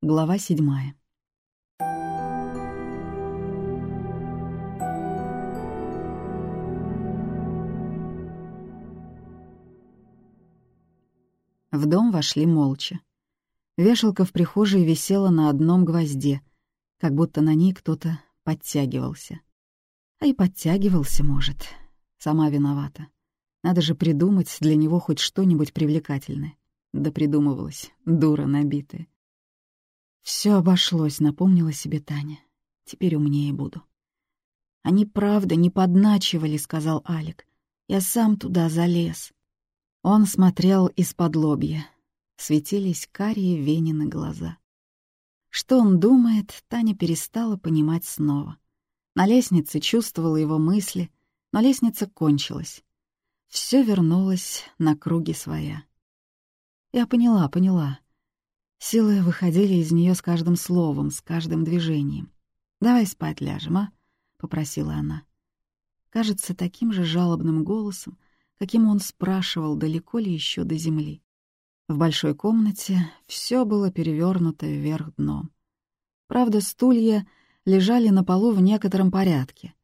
Глава седьмая. В дом вошли молча. Вешалка в прихожей висела на одном гвозде, как будто на ней кто-то подтягивался. А и подтягивался, может. Сама виновата. Надо же придумать для него хоть что-нибудь привлекательное. Да придумывалась, дура набитая. Все обошлось, напомнила себе Таня. Теперь умнее буду. «Они правда не подначивали», — сказал Алик. «Я сам туда залез». Он смотрел из-под лобья. Светились карие Венины глаза. Что он думает, Таня перестала понимать снова. На лестнице чувствовала его мысли, но лестница кончилась. Все вернулось на круги своя. Я поняла, поняла. Силы выходили из нее с каждым словом, с каждым движением. «Давай спать ляжем, а?» — попросила она. Кажется, таким же жалобным голосом, каким он спрашивал, далеко ли еще до земли. В большой комнате все было перевернуто вверх дном. Правда, стулья лежали на полу в некотором порядке.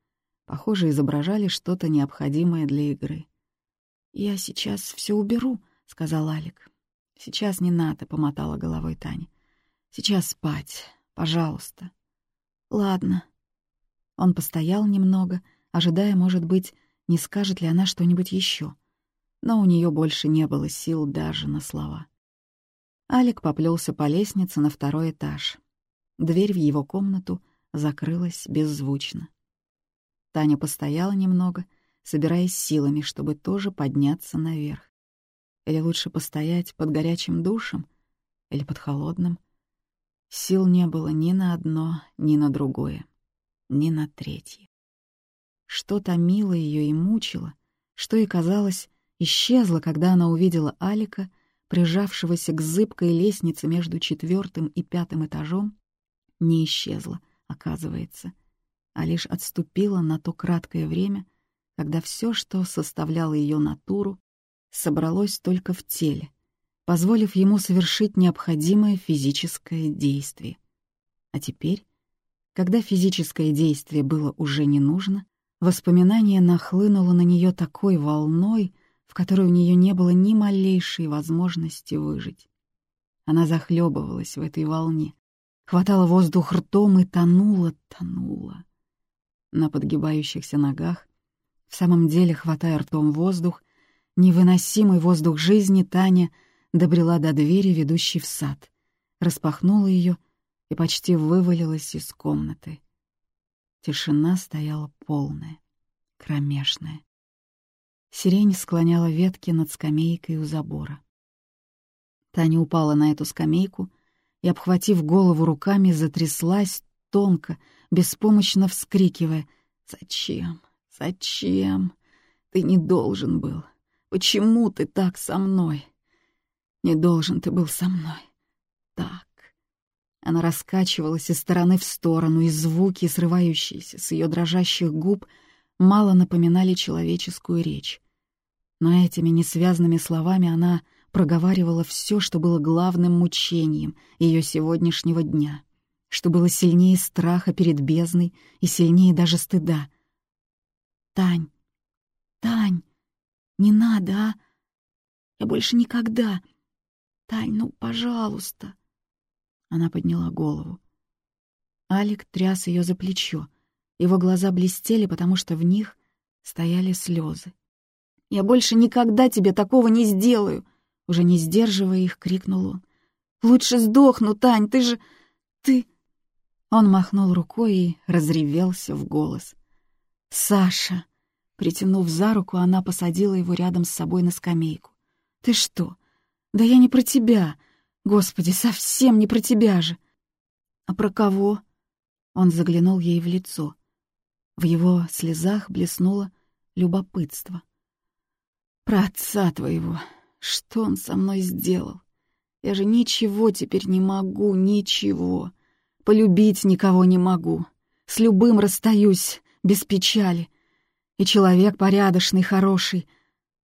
Похоже, изображали что-то необходимое для игры. «Я сейчас все уберу», — сказал Алик. «Сейчас не надо», — помотала головой Таня. «Сейчас спать, пожалуйста». «Ладно». Он постоял немного, ожидая, может быть, не скажет ли она что-нибудь еще. Но у нее больше не было сил даже на слова. Алик поплелся по лестнице на второй этаж. Дверь в его комнату закрылась беззвучно. Таня постояла немного, собираясь силами, чтобы тоже подняться наверх. Или лучше постоять под горячим душем? Или под холодным? Сил не было ни на одно, ни на другое, ни на третье. Что томило ее и мучило, что и казалось, исчезло, когда она увидела Алика, прижавшегося к зыбкой лестнице между четвертым и пятым этажом, не исчезло, оказывается, а лишь отступило на то краткое время, когда все, что составляло ее натуру, собралось только в теле, позволив ему совершить необходимое физическое действие. А теперь, когда физическое действие было уже не нужно, воспоминание нахлынуло на нее такой волной, в которой у нее не было ни малейшей возможности выжить. Она захлебывалась в этой волне, хватала воздух ртом и тонула, тонула. На подгибающихся ногах, в самом деле хватая ртом воздух, Невыносимый воздух жизни Таня добрела до двери, ведущей в сад, распахнула ее и почти вывалилась из комнаты. Тишина стояла полная, кромешная. Сирень склоняла ветки над скамейкой у забора. Таня упала на эту скамейку и, обхватив голову руками, затряслась тонко, беспомощно вскрикивая «Зачем? Зачем? Ты не должен был. Почему ты так со мной? Не должен ты был со мной. Так. Она раскачивалась из стороны в сторону, и звуки, срывающиеся с ее дрожащих губ, мало напоминали человеческую речь. Но этими несвязанными словами она проговаривала все, что было главным мучением ее сегодняшнего дня, что было сильнее страха перед бездной и сильнее даже стыда. «Тань! Тань!» Не надо, а? Я больше никогда. Тань, ну, пожалуйста. Она подняла голову. Алик тряс ее за плечо. Его глаза блестели, потому что в них стояли слезы. «Я больше никогда тебе такого не сделаю!» Уже не сдерживая их, крикнул он. «Лучше сдохну, Тань, ты же... ты...» Он махнул рукой и разревелся в голос. «Саша!» Притянув за руку, она посадила его рядом с собой на скамейку. «Ты что? Да я не про тебя. Господи, совсем не про тебя же!» «А про кого?» Он заглянул ей в лицо. В его слезах блеснуло любопытство. «Про отца твоего. Что он со мной сделал? Я же ничего теперь не могу, ничего. Полюбить никого не могу. С любым расстаюсь, без печали и человек порядочный, хороший.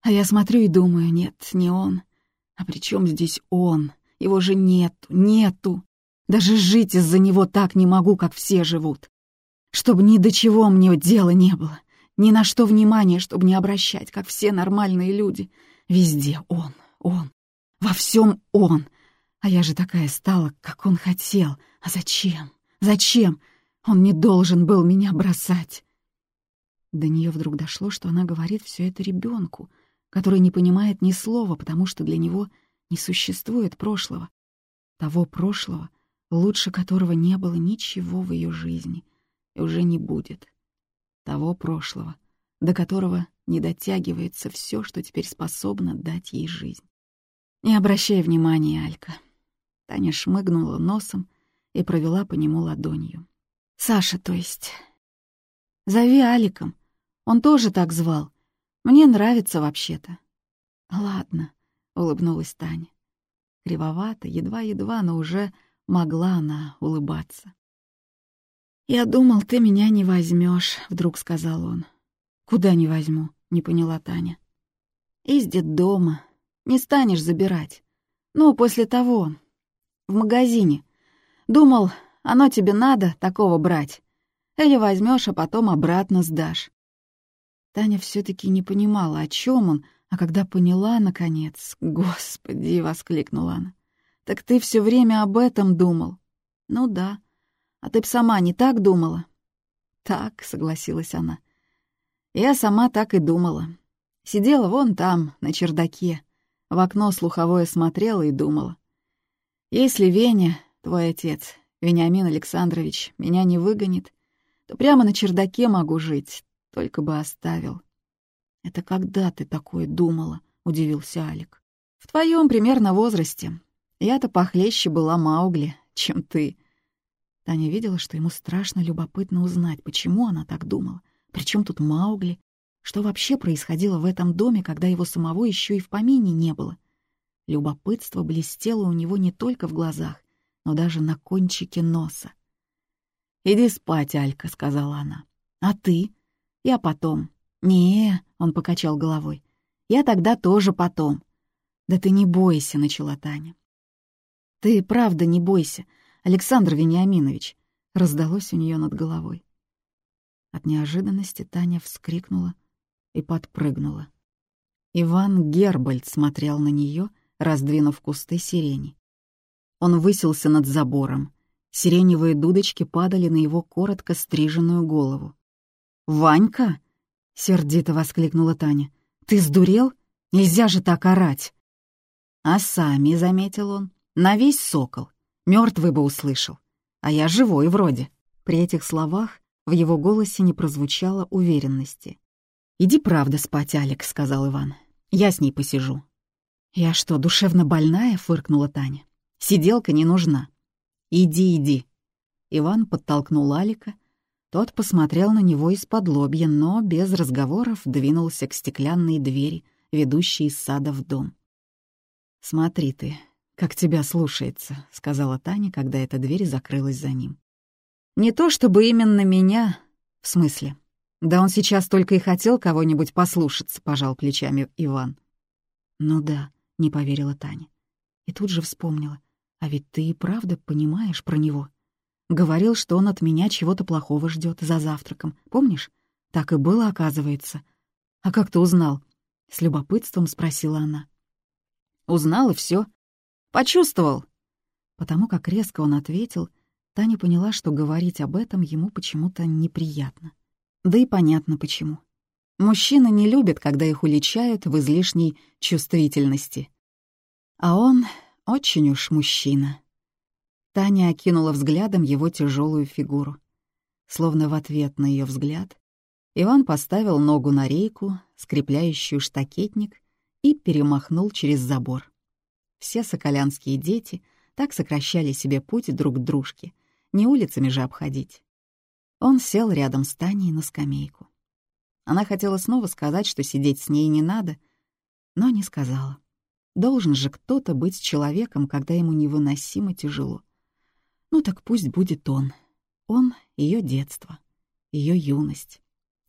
А я смотрю и думаю, нет, не он. А при чем здесь он? Его же нету, нету. Даже жить из-за него так не могу, как все живут. Чтобы ни до чего мне дела не было, ни на что внимания, чтобы не обращать, как все нормальные люди. Везде он, он, во всем он. А я же такая стала, как он хотел. А зачем? Зачем? Он не должен был меня бросать. До нее вдруг дошло, что она говорит все это ребенку, который не понимает ни слова, потому что для него не существует прошлого. Того прошлого, лучше которого не было ничего в ее жизни и уже не будет. Того прошлого, до которого не дотягивается все, что теперь способно дать ей жизнь. Не обращай внимания, Алька. Таня шмыгнула носом и провела по нему ладонью. Саша, то есть. Зови Аликом. Он тоже так звал. Мне нравится вообще-то. Ладно, улыбнулась Таня. Кривовато, едва-едва, но уже могла она улыбаться. «Я думал, ты меня не возьмешь, вдруг сказал он. «Куда не возьму?» — не поняла Таня. «Из дома. Не станешь забирать. Ну, после того. В магазине. Думал, оно тебе надо такого брать. Или возьмешь, а потом обратно сдашь. Таня все таки не понимала, о чем он, а когда поняла, наконец, «Господи!» — воскликнула она. «Так ты все время об этом думал?» «Ну да. А ты б сама не так думала?» «Так», — согласилась она. «Я сама так и думала. Сидела вон там, на чердаке, в окно слуховое смотрела и думала. Если Веня, твой отец, Вениамин Александрович, меня не выгонит, то прямо на чердаке могу жить, только бы оставил. «Это когда ты такое думала?» — удивился Алик. «В твоем примерно возрасте. Я-то похлеще была Маугли, чем ты». Таня видела, что ему страшно любопытно узнать, почему она так думала. Причем тут Маугли? Что вообще происходило в этом доме, когда его самого еще и в помине не было? Любопытство блестело у него не только в глазах, но даже на кончике носа. «Иди спать, Алька», — сказала она. «А ты?» «Я потом». «Не», — он покачал головой. «Я тогда тоже потом». «Да ты не бойся», — начала Таня. «Ты правда не бойся, Александр Вениаминович», — раздалось у нее над головой. От неожиданности Таня вскрикнула и подпрыгнула. Иван Гербальд смотрел на нее, раздвинув кусты сирени. Он высился над забором. Сиреневые дудочки падали на его коротко стриженную голову. «Ванька!» — сердито воскликнула Таня. «Ты сдурел? Нельзя же так орать!» «А сами», — заметил он, — «на весь сокол. Мертвый бы услышал. А я живой вроде». При этих словах в его голосе не прозвучало уверенности. «Иди правда спать, Алекс», — сказал Иван. «Я с ней посижу». «Я что, душевно больная?» — фыркнула Таня. Сиделка не нужна. Иди, иди. Иван подтолкнул Алика. Тот посмотрел на него из-под лобья, но без разговоров двинулся к стеклянной двери, ведущей из сада в дом. «Смотри ты, как тебя слушается», — сказала Таня, когда эта дверь закрылась за ним. «Не то чтобы именно меня. В смысле? Да он сейчас только и хотел кого-нибудь послушаться», — пожал плечами Иван. «Ну да», — не поверила Таня. И тут же вспомнила. А ведь ты и правда понимаешь про него. Говорил, что он от меня чего-то плохого ждет за завтраком. Помнишь? Так и было, оказывается. А как ты узнал? С любопытством спросила она. Узнал и все. Почувствовал. Потому как резко он ответил, Таня поняла, что говорить об этом ему почему-то неприятно. Да и понятно почему. Мужчины не любят, когда их уличают в излишней чувствительности. А он очень уж мужчина. Таня окинула взглядом его тяжелую фигуру. Словно в ответ на ее взгляд, Иван поставил ногу на рейку, скрепляющую штакетник, и перемахнул через забор. Все соколянские дети так сокращали себе путь друг к дружке, не улицами же обходить. Он сел рядом с Таней на скамейку. Она хотела снова сказать, что сидеть с ней не надо, но не сказала. Должен же кто-то быть человеком, когда ему невыносимо тяжело. Ну так пусть будет он. Он — ее детство, ее юность.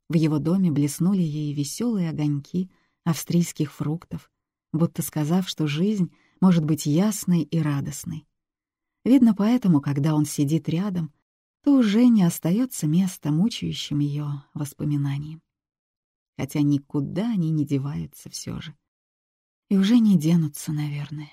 В его доме блеснули ей веселые огоньки австрийских фруктов, будто сказав, что жизнь может быть ясной и радостной. Видно поэтому, когда он сидит рядом, то уже не остается места мучающим ее воспоминаниям. Хотя никуда они не деваются все же. И уже не денутся, наверное.